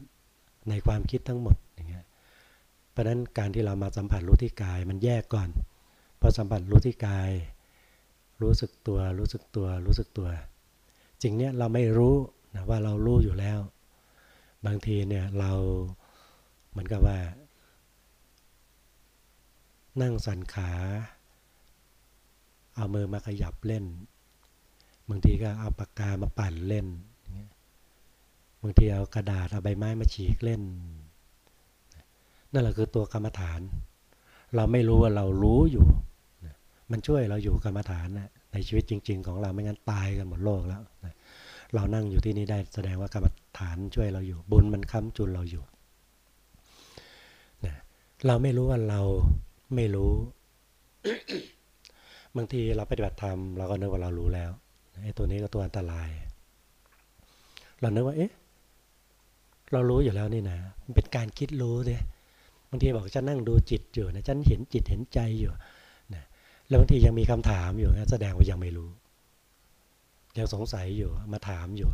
ในความคิดทั้งหมดอย่างเงี้ยเพราะนั้นการที่เรามาสัมผัสรู้ที่กายมันแยกก่อนพอสัมผัสรู้ที่กาย รู้สึกตัว รู้สึกตัว รู้สึกตัว จริงเนี้ยเราไม่รู้นะว่าเรารู้อยู่แล้ว บางทีเนี่ยเราเหมือนกับว่า นั่งสันขา เอามือมาขยับเล่น บางทีก็เอาปากกามาปั่นเล่น บางทีเอากระดาษเอาใบไม้มาฉีกเล่น นั่นแหละคือตัวกรรมฐาน เราไม่รู้ว่าเรารู้อยู่ มันช่วยเราอยู่กรรมฐานนะในชีวิตจริง ๆ ของเราไม่งั้นตายกันหมดโลกแล้วเรานั่งอยู่ที่นี่ได้แสดงว่ากรรมฐานช่วยเราอยู่ บุญมันค้ำจุนเราอยู่เราไม่รู้ว่าเราไม่รู้ บางทีเราปฏิบัติธรรมเราก็นึกว่าเรารู้แล้วไอ้ตัวนี้ก็ตัวอันตราย เราเนึกว่าเอ๊ะเรารู้อยู่แล้วนี่นะมันเป็นการคิดรู้เลยบางทีบอกฉันนั่งดูจิตอยู่นะฉันเห็นจิตเห็นใจอยู่ แล้วบางทียังมีคำถามอยู่แสดงว่ายังไม่รู้ ยังสงสัยอยู่มาถามอยู่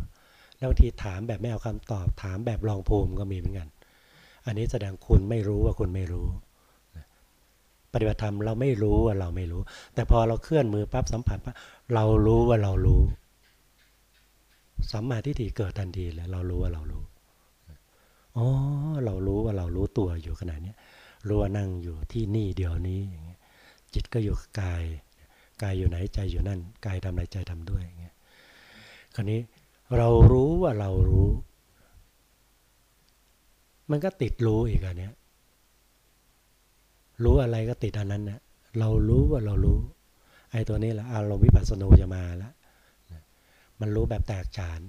แล้วบางทีถามแบบไม่เอาคำตอบถามแบบลองภูมิก็มีเหมือนกัน อันนี้แสดงคุณไม่รู้ว่าคุณไม่รู้ปฏิบัติธรรมเราไม่รู้ว่าเราไม่รู้ แต่พอเราเคลื่อนมือปั๊บสัมผัสปั๊บเรารู้ว่าเรารู้สัมมาทิฏฐิเกิดทันทีเลยเรารู้ว่าเรารู้อ๋อเรารู้ว่าเรารู้ตัวอยู่ขณะนี้รู้ว่านั่งอยู่ที่นี่เดี๋ยวนี้อย่าง จิตก็อยู่กาย กายอยู่ไหนใจอยู่นั่น กายทำอะไรใจทำด้วยอย่างเงี้ยคราวนี้เรารู้ว่าเรารู้ มันก็ติดรู้อีกอันเนี้ยรู้อะไรก็ติดอันนั้นเนี่ยเรารู้ว่าเรารู้ ไอ้ตัวนี้แหละอารมณ์วิปัสสนูจะมาแล้วมันรู้แบบแตกฉาน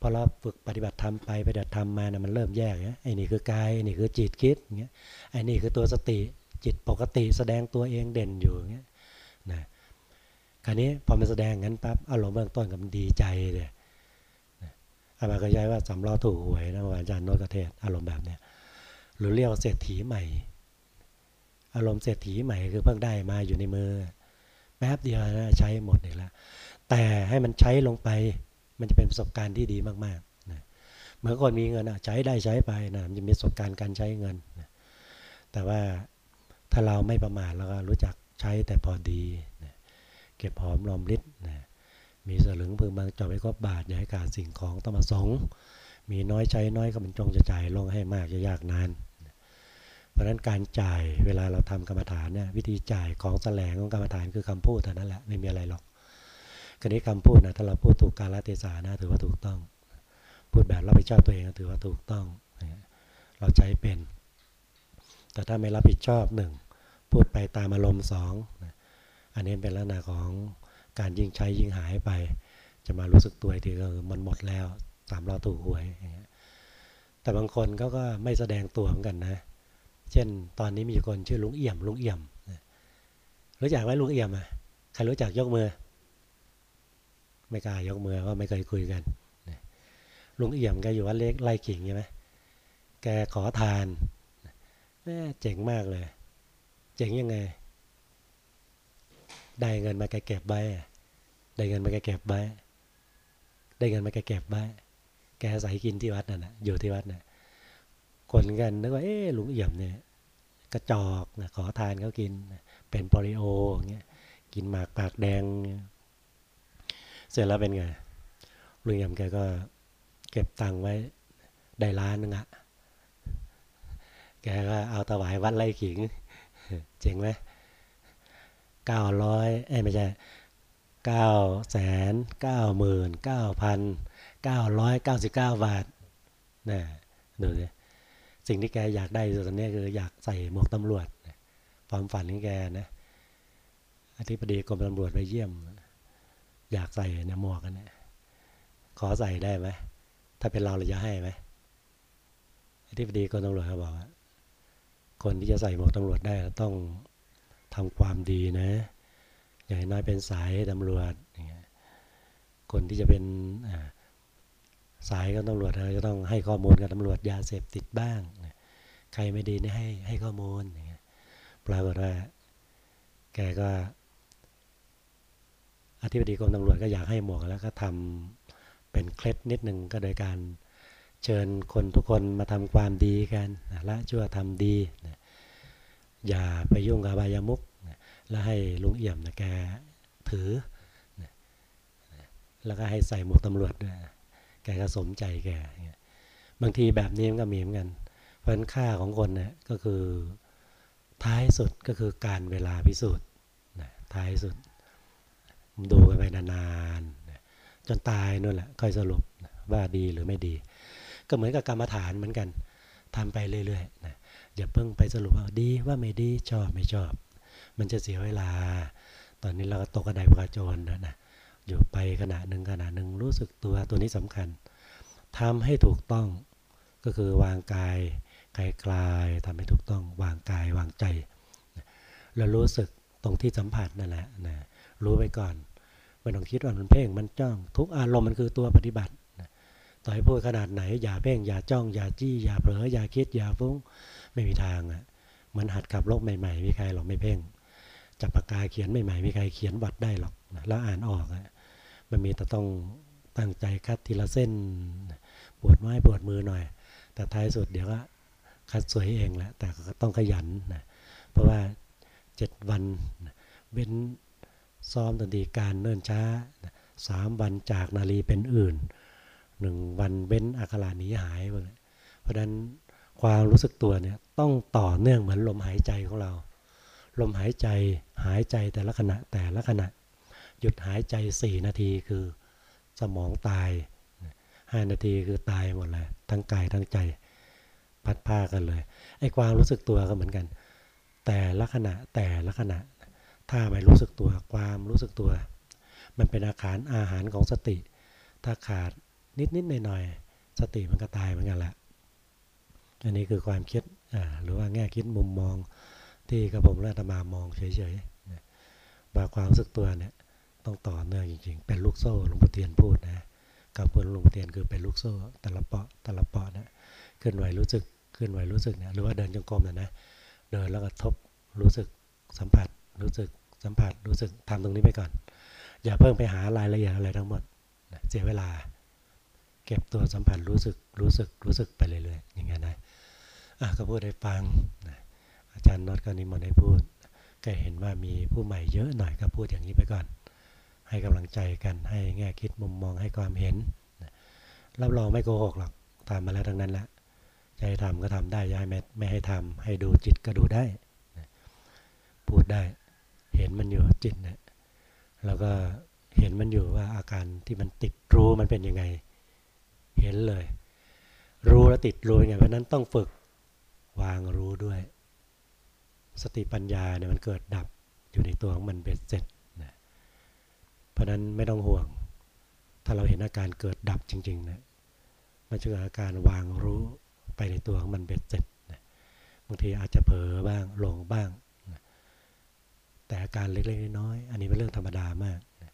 พอเราฝึกปฏิบัติธรรมไปปฏิบัติธรรมมาเนี่ยมันเริ่มแยกเนี่ยไอ้นี่คือกายไอ้นี่คือจิตคิดอย่างเงี้ยไอ้นี่คือตัวสติ จิตปกติแสดงตัวเองเด่นอยู่อย่างเงี้ยนะคราวนี้พอมันแสดงงั้นปั๊บอารมณ์เบื้องต้นกับมันดีใจเลยอามาก็ใช้ว่าสำล้อถูกหวยนะอาจารย์โนตเทศอารมณ์แบบเนี้ยหรือเรียกเศรษฐีใหม่ อารมณ์เศรษฐีใหม่คือเพิ่งได้มาอยู่ในมือแป๊บเดียวนะใช้หมดเลยละแต่ให้มันใช้ลงไปมันจะเป็นประสบการณ์ที่ดีมากๆนะเมื่อก่อนมีเงินใช้ได้ใช้ไปนะมันจะมีประสบการณ์การใช้เงินนะแต่ว่า ถ้าเราไม่ประมาทแล้วก็รู้จักใช้แต่พอดีนะเก็บหอมรอมริดนะมีสลึงพึงบางจอบไว้ก็บาทอย่าให้ขาดสิ่งของต้องมาสงมีน้อยใช้น้อยก็มันจงจะจ่ายลงให้มากจะยากนานเพราะนั้นการจ่ายเวลาเราทำกรรมฐานเนี่ยวิธีจ่ายของแสลงของกรรมฐานคือคำพูดเท่านั้นแหละไม่มีอะไรหรอกครนี้คำพูดนะถ้าเราพูดถูกกาลเทศานะถือว่าถูกต้อง พูดแบบรับผิดชอบตัวเองถือว่าถูกต้อง เราใช้เป็น แต่ถ้าไม่รับผิดชอบหนึ่งพูดไปตามอารมณ์สองอันนี้เป็นลักษณะของการยิ่งใช้ยิ่งหายไป จะมารู้สึกตัวทีก็มันหมดแล้วสามเราถูกหวยอย่างเงี้ยแต่บางคนเขาก็ไม่แสดงตัวเหมือนกันนะ เช่นตอนนี้มีคนชื่อลุงเอี่ยมลุงเอี่ยมรู้จักไหมลุงเอี่ยมอะใครรู้จักยกมือ ไม่กล้ายกมือว่าไม่เคยคุยกันลุงเอี่ยมแกอยู่วัดเล็กไล่ขิงใช่ไหมแกขอทาน แม่เจ๋งมากเลย เจ๋งยังไง ได้เงินมาแกเก็บไว้ได้เงินมาแกเก็บไว้ได้เงินมาแกเก็บไว้แกใส่กินที่วัดนั่นนะอยู่ที่วัดนะ่ะคนกันนึกว่าเอ๊ะลุงเอี่ยมเนี่ยกระจอกนะขอทานเขากินเป็นโปลิโออย่างเงี้ยกินหมากปากแดง เสร็จแล้วเป็นไงลุงเอี่ยมแกก็เก็บตังค์ไว้ได้ล้านนึงอะ แกก็เอาถวายวัดไร่ขิง เจ๋งไหมเก้าร้อยเอ้ไม่ใช่เก้าแสนเก้าหมื่นเก้าพันเก้าร้อยเก้าสิบเก้าบาทนะดูสิสิ่งที่แกอยากได้ตอนนี้คืออยากใส่หมวกตำรวจความฝันของแกนะอธิบดีกรมตำรวจไปเยี่ยม อยากใส่เนี่ยหมวกกันเนี่ยขอใส่ได้ไหมถ้าเป็นเราเราจะให้ไหมอธิบดีกรมตำรวจเขาบอกว่า คนที่จะใส่หมวกตำรวจได้ต้องทำความดีนะ อย่างน้อยเป็นสายตำรวจอย่างเงี้ยคนที่จะเป็นสายกับตำรวจเราจะต้องให้ข้อมูลกับตำรวจยาเสพติดบ้าง ใครไม่ดีนี่ให้ให้ข้อมูลอย่างเงี้ยปรากฏว่าแกก็อธิบดีกรมตำรวจก็อยากให้หมวกแล้วก็ทำเป็นเคล็ดนิดหนึ่งก็โดยการ เชิญคนทุกคนมาทำความดีกันละชั่วทำดีนะอย่าไปยุ่งกับบายมุกนะแล้วให้ลุงเอี่ยมนะแกถือนะแล้วก็ให้ใส่หมวกตำรวจด้วยแกก็สมใจแก บางทีแบบนี้มันก็มีเหมือนกัน เพราะค่าของคนเนะี่ยก็คือท้ายสุดก็คือการเวลาพิสูจน์นะท้ายสุด ดูกันไปนานๆจนตายนู่นแหละค่อยสรุปว่าดีหรือไม่ดี ก็เหมือนกับกรรมฐานเหมือนกันทำไปเรื่อยๆนะอย่าเพิ่งไปสรุปว่าดีว่าไม่ดีชอบไม่ชอบ มันจะเสียเวลา ตอนนี้เราก็ตกกระไดพระโจรนะนะอยู่ไปขณะหนึ่งขณะหนึ่งรู้สึกตัวตัวนี้สำคัญทำให้ถูกต้องก็คือวางกายกายกลายทำให้ถูกต้องวางกายวางใจแล้วรู้สึกตรงที่สัมผัสนั่นแหละนะรู้ไปก่อนไม่ต้องคิดว่ามันเพ่งมันจ้อง ทุกอารมณ์มันคือตัวปฏิบัติ ต่อให้พูดขนาดไหน อย่าเพ่ง อย่าจ้อง อย่าจี้ อย่าเผลอ อย่าคิด อย่าฟุ้ง ไม่มีทางอะ มันหัดขับรถใหม่ๆ มีใครหรอกไม่เพ่ง จับปากกาเขียนใหม่ๆ มีใครเขียนวัดได้หรอก แล้วอ่านออกอะ มันมีแต่ต้องตั้งใจคัดทีละเส้น ปวดไม้ปวดมือหน่อย แต่ท้ายสุดเดี๋ยวก็คัดสวยเองแหละ แต่ก็ต้องขยันนะ เพราะว่าเจ็ดวันเว้นซ้อมตันดีการเนิ่นช้าสามวันจากนาลีเป็นอื่น หนึ่งวันเว้นอาคารานี้หายไปเพราะฉะนั้นความรู้สึกตัวเนี่ยต้องต่อเนื่องเหมือนลมหายใจของเรา ลมหายใจหายใจแต่ละขณะแต่ละขณะ หยุดหายใจสี่นาทีคือสมองตายห้านาทีคือตายหมดเลยทั้งกายทั้งใจพัดผ้ากันเลยไอ้ความรู้สึกตัวก็เหมือนกัน แต่ละขณะแต่ละขณะ ถ้าไม่รู้สึกตัวความรู้สึกตัว มันเป็นอาหารอาหารของสติ ถ้าขาด นิดนิดหน่อยหน่อยสติมันก็ตายเหมือนกันแหละ อันนี้คือความคิดหรือว่าแง่คิดมุมมองที่กระผมและตมามองเฉยๆว่าความรู้สึกตัวเนี่ยต้องต่อเนื่องจริง ๆ เป็นลูกโซ่หลวงพ่อเทียนพูดนะกับคนหลวงพ่อเทียนคือเป็นลูกโซ่แต่ละเปาะแต่ละเปาะนะเคลื่อนไหวรู้สึกเคลื่อนไหวรู้สึกเนี่ยหรือว่าเดินจงกรมเนะนะเดินแล้วก็ทบรู้สึกสัมผัสรู้สึกสัมผัสรู้สึกทำตรงนี้ไปก่อน อย่าเพิ่งไปหารายละเอียดอะไรทั้งหมดเสียเวลา เก็บตัวสัมผัสรู้สึกรู้สึกรู้สึกไปเรื่อยๆอย่างเงี้ยนะอะก็พูดให้ฟังนะอาจารย์น็อตก็นิมนต์ให้พูด ก็เห็นว่ามีผู้ใหม่เยอะหน่อยก็พูดอย่างนี้ไปก่อน ให้กำลังใจกันให้แง่คิดมุมมองให้ความเห็นรับรองไม่โกหกหรอกทำมมาแล้วทั้งนั้นแหละจะให้ทำก็ทำได้ย้ายไม่ไม่ให้ทำให้ดูจิตก็ดูได้พูดได้เห็นมันอยู่จิตเนะี่ยแล้วก็เห็นมันอยู่ว่าอาการที่มันติดรู้มันเป็นยังไง เห็นเลย รู้แล้วติดรู้ไงเพราะนั้นต้องฝึกวางรู้ด้วย สติปัญญาเนี่ยมันเกิดดับอยู่ในตัวของมันเบ็ดเสร็จนะเพราะนั้นไม่ต้องห่วง ถ้าเราเห็นอาการเกิดดับจริงๆนะมันจะเกิดอาการวางรู้ไปในตัวของมันเบ็ดเสร็จนะบางทีอาจจะเผลอบ้างหลงบ้างนะแต่อาการเล็กๆน้อยๆอันนี้เป็นเรื่องธรรมดามากนะ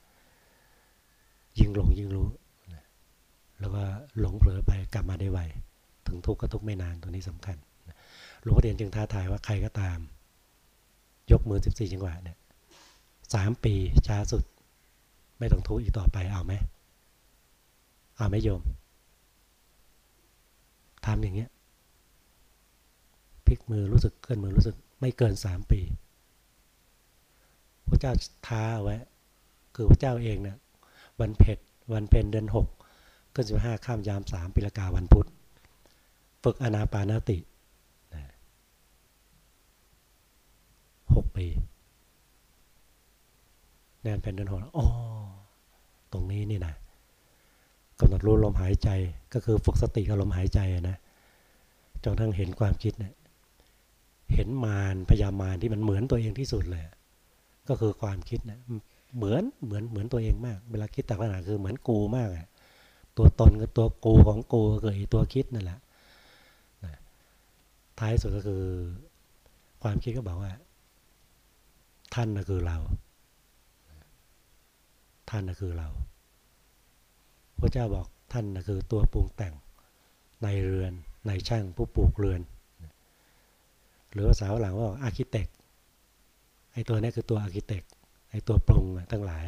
ยิ่งหลงยิ่งรู้ แล้วก็หลงเผลอไปกลับมาได้ไวถึงทุกข์ก็ทุกข์ไม่นานตรงนี้สำคัญหลวงพ่อเทียนจึงท้าทายว่าใครก็ตาม ยกมือ 14 จังหวะเนี่ยสามปีช้าสุด ไม่ต้องทุกข์อีกต่อไปเอาไหมเอาไหมโยมทำอย่างเงี้ยพลิกมือรู้สึกเคลื่อนมือรู้สึกไม่เกินสามปีพระเจ้าท้าไว้ คือพระเจ้าเองเนี่ยวันเพ็ญวันเพ็ญเดือนหก ก็สิบห้าข้ามยามสามปีละกาวันพุธฝึกอนาปานสติหกปีแนนเป็นดินหกอ๋อตรงนี้นี่นะกำหนดรู้ลมหายใจก็คือฝึกสติกับลมหายใจนะจนทั้งเห็นความคิดเนะี่ยเห็นมารพยามารที่มันเหมือนตัวเองที่สุดเลย ก็คือความคิดนะเหมือนเหมือนเหมือนตัวเองมาก เวลาคิดต่างๆคือเหมือนกูมากอะ ตัวตนกับตัวกูของกูก็คือตัวคิดนั่นแหละท้ายสุดก็คือ ความคิดก็บอกว่า ท่านน่ะคือเรา ท่านน่ะคือเราพระเจ้าบอกท่านน่ะคือตัวปรุงแต่งในเรือนในช่างผู้ปลูกเรือน หรือภาษาฝรั่งว่า architect ไอตัวนี้คือตัว architect ไอตัวปรุงทั้งหลาย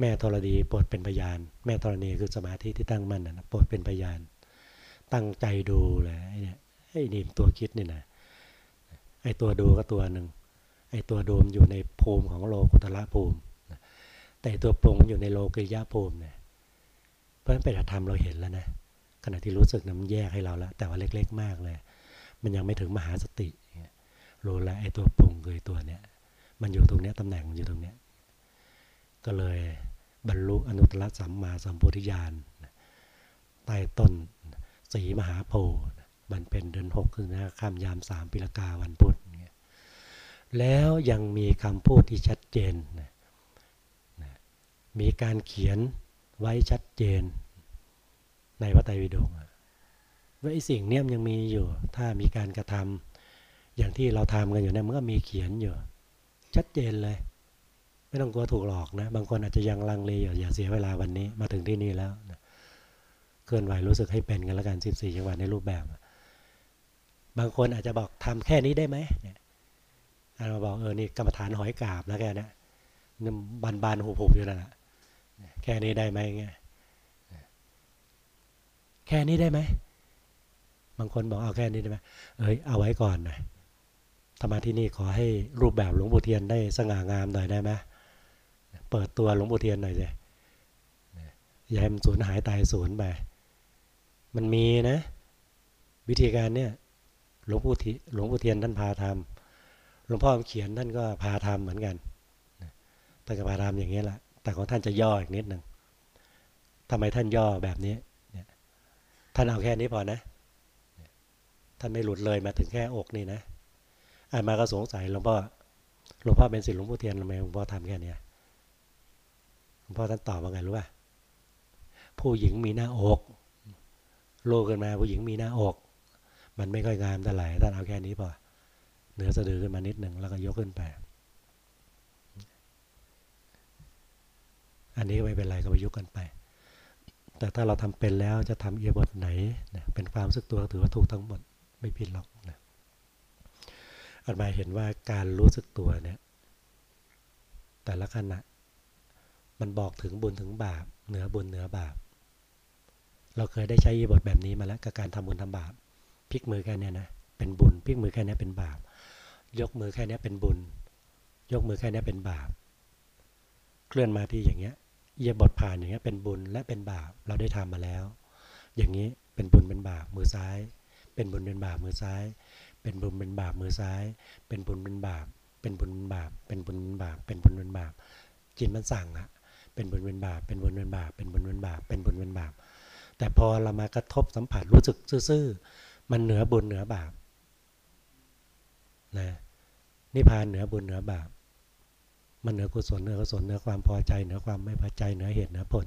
แม่ธรณีโปรดเป็นพยาน แม่ธรณีคือสมาธิที่ตั้งมั่นนะโปรดเป็นพยาน ตั้งใจดูเลยไอ้เนี่ยไอ้นี่ตัวคิดนี่นะไอ้ตัวดูก็ตัวหนึ่งไอ้ตัวดูมอยู่ในภูมิของโลกุตระภูมิแต่ตัวปรุงอยู่ในโลกิยะภูมิเนี่ยเพราะฉะนั้นเป็นธรรมเราเห็นแล้วนะขณะที่รู้สึกน้ำแยกให้เราแล้วแต่ว่าเล็ก ๆ มากเลย มันยังไม่ถึงมหาสติรู้แล้วไอ้ตัวปรุงคือตัวเนี้ยมันอยู่ตรงเนี้ยตำแหน่งมันอยู่ตรงเนี้ยก็เลย บรรลุอนุตตรสัมมาสัมพุทธิญาณใต้ต้นสีมหาโพธิ์มันเป็นเดือนหกคือนะข้ามยามสามปิลกาวันพุธแล้วยังมีคำพูดที่ชัดเจน มีการเขียนไว้ชัดเจน ในพระไตรปิฎกว่าไอ้สิ่งเนี้ยยังมีอยู่ ถ้ามีการกระทำอย่างที่เราทำกันอยู่เนี่ยมันก็มีเขียนอยู่ ชัดเจนเลย ไม่ต้องกลัวถูกหลอกนะ บางคนอาจจะยังลังเลอยู่อย่าเสียเวลาวันนี้มาถึงที่นี่แล้วนะเคลื่อนไหวรู้สึกให้เป็นกันแล้วกัน 14 จังหวะในรูปแบบ บางคนอาจจะบอกทำแค่นี้ได้ไหมเนี่ยเราบอกเออนี่กรรมฐานหอยกาบแล้วแกนะนี่บานบานหูผบอยู่นั่นแหละแค่นี้ได้ไหมเงี้ยแค่นี้ได้ไหมบางคนบอกเอาแค่นี้ได้ไหมเอ้ยเอาไว้ก่อนหนะธรรมาที่นี่ขอให้รูปแบบหลวงปู่เทียนได้สง่างามหน่อยได้ไหม เปิดตัวหลวงปู่เทียนหน่อยสิอย่าให้มันสูญหายตายสูญไป มันมีนะ วิธีการเนี่ยหลวงปู่ทีหลวงปู่เทียนท่านพาทำหลวงพ่อเขียนท่านก็พาทำเหมือนกันท่านก็พาทำอย่างนี้แหละแต่ของท่านจะย่ออีกนิดหนึ่งทำไมท่านย่อแบบนี้เนี่ยท่านเอาแค่นี้พอนะ ท่านไม่หลุดเลยมาถึงแค่อกนี่นะอ่านมาก็สงสัยหลวงพ่อหลวงพ่อเป็นศิษย์หลวงพ่อเทียนทำไมหลวงพ่อทำแค่นี้หลว งพ่อท่านตอบว่าไงรู้ป่ะผู้หญิงมีหน้าอกโลกันมาผู้หญิงมีหน้าอก มันไม่ค่อยงามเท่าไหร่ท่านเอาแค่นี้พอเหนือสะดือขึ้นมานิดหนึ่งแล้วก็ยกขึ้นไป อันนี้ไม่เป็นไรก็ไปยกกันไป แต่ถ้าเราทำเป็นแล้วจะทำเอียบทไหนนะเป็นความสึกตัวถือว่าถูกทั้งหมดไม่ผิดหรอกนะอันมาเห็นว่าการรู้สึกตัวเนี่ย แต่ละขณะ มันบอกถึงบุญถึงบาป เหนือบุญเหนือบาป เราเคยได้ใช้บทแบบนี้มาแล้วกับการทำบุญทำบาปพลิกมือแค่นี้นะเป็นบุญพลิกมือแค่นี้เป็นบาป ยกมือแค่นี้เป็นบุญ ยกมือแค่นี้เป็นบาป เคลื่อนมาที่อย่างเงี้ยเยียบทผ่านอย่างเงี้ยเป็นบุญและเป็นบาปเราได้ทำมาแล้ว อย่างนี้เป็นบุญเป็นบาปมือซ้าย เป็นบุญเป็นบาปมือซ้าย เป็นบุญเป็นบาปมือซ้าย เป็นบุญเป็นบาปเป็นบุญเป็นบาปเป็นบุญเป็นบาปเป็นบุญเป็นบาปจิตมันสั่งอะ เป็นบุญเป็นบาป เป็นบุญเป็นบาป เป็นบุญเป็นบาป เป็นบุญเป็นบาป แต่พอเรามากระทบสัมผัสรู้สึกซื่อๆ มันเหนือบุญเหนือบาปนะนิพพานเหนือบุญเหนือบาป มันเหนือกุศลเหนือกุศลเหนือความพอใจเหนือความไม่พอใจเหนือเหตุเหนือผล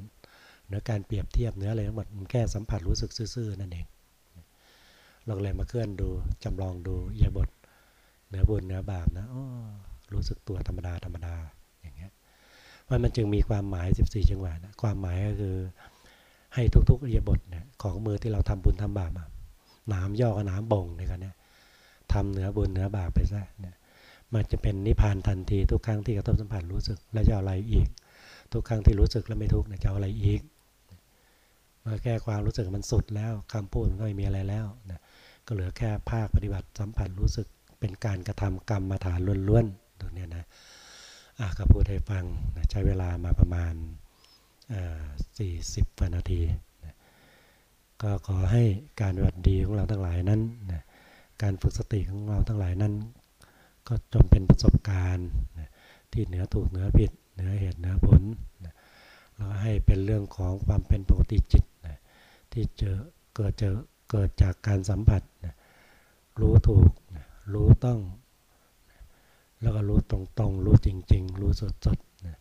เหนือการเปรียบเทียบเหนืออะไรทั้งหมดมันแค่สัมผัสรู้สึกซื่อๆนั่นเองเราเลยมาเคลื่อนดูจำลองดูเอียบทเหนือบุญเหนือบาปนะอ๋อรู้สึกตัวธรรมดาธรรมดาอย่างเงี้ย มันมันจึงมีความหมาย 14 จังหวะนะความหมายก็คือให้ทุกๆเอียบทนี่ยของมือที่เราทำบุญทำบาปมาหนามย่อกับหนามบ่งในกันเนี่ยทำเหนือบุญเหนือบาปไปซะเนี่ยมันจะเป็นนิพพานทันทีทุกครั้งที่กระทบสัมผัสรู้สึกแล้วจะเอาอะไรอีก ทุกครั้งที่รู้สึกแล้วไม่ทุกข์จะเอาอะไรอีกเมื่อแค่ความรู้สึกมันสุดแล้วคำพูดมันก็ไม่มีอะไรแล้วนะก็เหลือแค่ภาคปฏิบัติสัมผัสรู้สึกเป็นการกระทำกรรมมาฐานล้วนๆตรงนี้นะ ก็พูดให้ฟังใช้เวลามาประมาณสี่สิบนาที ก็ขอให้การปฏิบัติดีของเราทั้งหลายนั้น การฝึกสติของเราทั้งหลายนั้น ก็จงเป็นประสบการณ์ที่เหนือถูกเหนือผิด เหนือเหตุเหนือผลนะแล้วให้เป็นเรื่องของความเป็นปกติจิตที่เจอเกิดเจอเกิดจากการสัมผัสรู้ถูกรู้ต้อง แล้วก็รู้ตรงๆ รู้จริง ๆ รู้สดๆนะ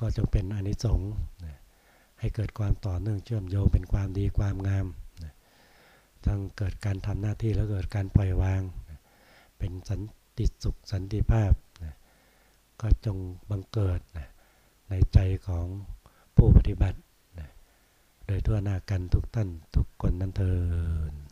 ก็จงเป็นอนิสงส์นะให้เกิดความต่อเนื่องเชื่อมโยงเป็นความดีความงามนะทั้งเกิดการทำหน้าที่แล้วเกิดการปล่อยวางนะเป็นสันติสุขสันติภาพนะก็จงบังเกิดนะในใจของผู้ปฏิบัตินะโดยทั่วหน้ากันทุกท่านทุกคนนั้นเทิน